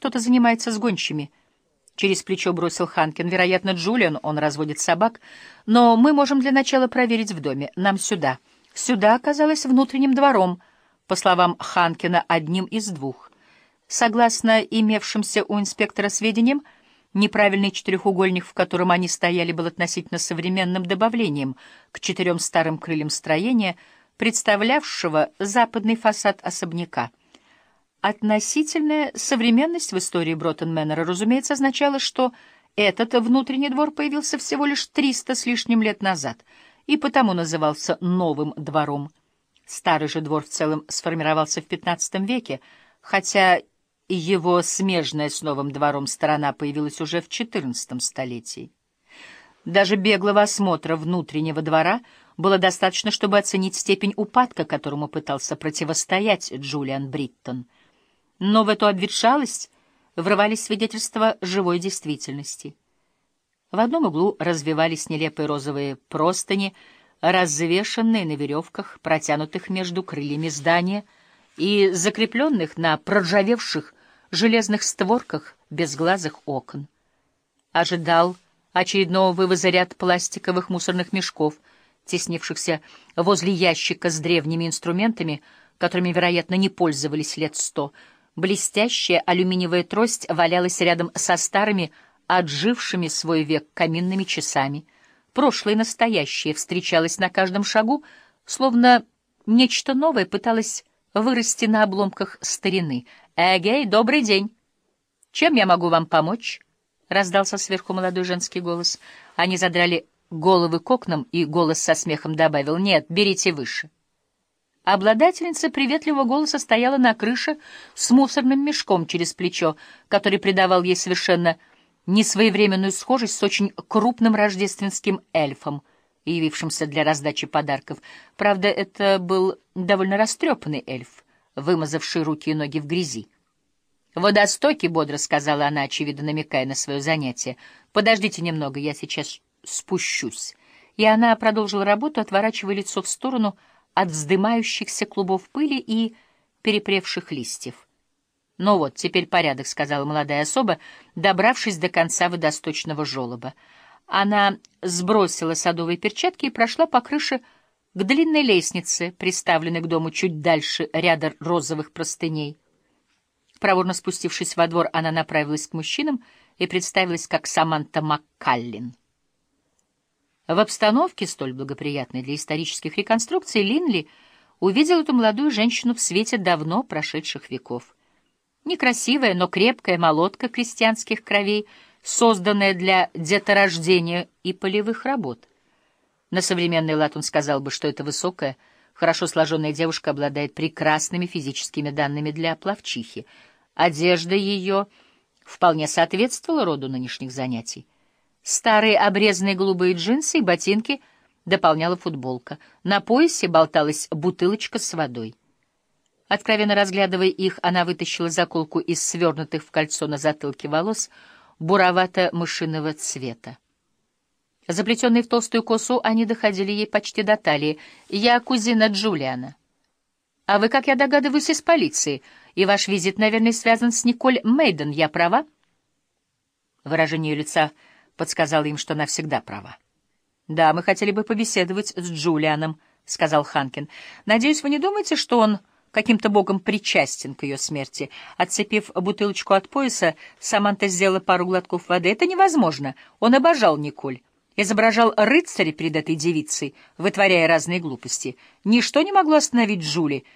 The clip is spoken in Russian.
кто-то занимается с гончими. Через плечо бросил Ханкин. Вероятно, Джулиан, он разводит собак. Но мы можем для начала проверить в доме. Нам сюда. Сюда оказалось внутренним двором, по словам Ханкина, одним из двух. Согласно имевшимся у инспектора сведениям, неправильный четырехугольник, в котором они стояли, был относительно современным добавлением к четырем старым крыльям строения, представлявшего западный фасад особняка. Относительная современность в истории Броттон-Мэннера, разумеется, означала, что этот внутренний двор появился всего лишь триста с лишним лет назад и потому назывался «новым двором». Старый же двор в целом сформировался в XV веке, хотя его смежная с новым двором сторона появилась уже в XIV столетии. Даже беглого осмотра внутреннего двора было достаточно, чтобы оценить степень упадка, которому пытался противостоять Джулиан Бриттон — но в эту обветшалость врывались свидетельства живой действительности. В одном углу развивались нелепые розовые простыни, развешанные на веревках, протянутых между крыльями здания и закрепленных на проржавевших железных створках безглазых окон. Ожидал очередного вывоза ряд пластиковых мусорных мешков, теснившихся возле ящика с древними инструментами, которыми, вероятно, не пользовались лет сто — Блестящая алюминиевая трость валялась рядом со старыми, отжившими свой век каминными часами. Прошлое и настоящее встречалось на каждом шагу, словно нечто новое пыталось вырасти на обломках старины. «Эгей, добрый день! Чем я могу вам помочь?» — раздался сверху молодой женский голос. Они задрали головы к окнам, и голос со смехом добавил «Нет, берите выше». Обладательница приветливого голоса стояла на крыше с мусорным мешком через плечо, который придавал ей совершенно несвоевременную схожесть с очень крупным рождественским эльфом, явившимся для раздачи подарков. Правда, это был довольно растрепанный эльф, вымазавший руки и ноги в грязи. «Водостоки», — бодро сказала она, очевидно намекая на свое занятие. «Подождите немного, я сейчас спущусь». И она продолжила работу, отворачивая лицо в сторону, — от вздымающихся клубов пыли и перепревших листьев. «Ну вот, теперь порядок», — сказала молодая особа, добравшись до конца водосточного желоба. Она сбросила садовые перчатки и прошла по крыше к длинной лестнице, приставленной к дому чуть дальше ряда розовых простыней. Проворно спустившись во двор, она направилась к мужчинам и представилась как Саманта Маккаллин. В обстановке, столь благоприятной для исторических реконструкций, Линли увидел эту молодую женщину в свете давно прошедших веков. Некрасивая, но крепкая молотка крестьянских кровей, созданная для деторождения и полевых работ. На современный лад он сказал бы, что эта высокая, хорошо сложенная девушка обладает прекрасными физическими данными для плавчихи. Одежда ее вполне соответствовала роду нынешних занятий. Старые обрезанные голубые джинсы и ботинки дополняла футболка. На поясе болталась бутылочка с водой. Откровенно разглядывая их, она вытащила заколку из свернутых в кольцо на затылке волос буровато-мышиного цвета. Заплетенные в толстую косу, они доходили ей почти до талии. «Я кузина Джулиана». «А вы, как я догадываюсь, из полиции, и ваш визит, наверное, связан с Николь Мейден, я права?» Выражение ее лица — подсказала им, что она всегда права. «Да, мы хотели бы побеседовать с Джулианом», — сказал Ханкин. «Надеюсь, вы не думаете, что он каким-то богом причастен к ее смерти?» Отцепив бутылочку от пояса, Саманта сделала пару глотков воды. «Это невозможно. Он обожал Николь» изображал рыцаря перед этой девицей, вытворяя разные глупости. Ничто не могло остановить Джули,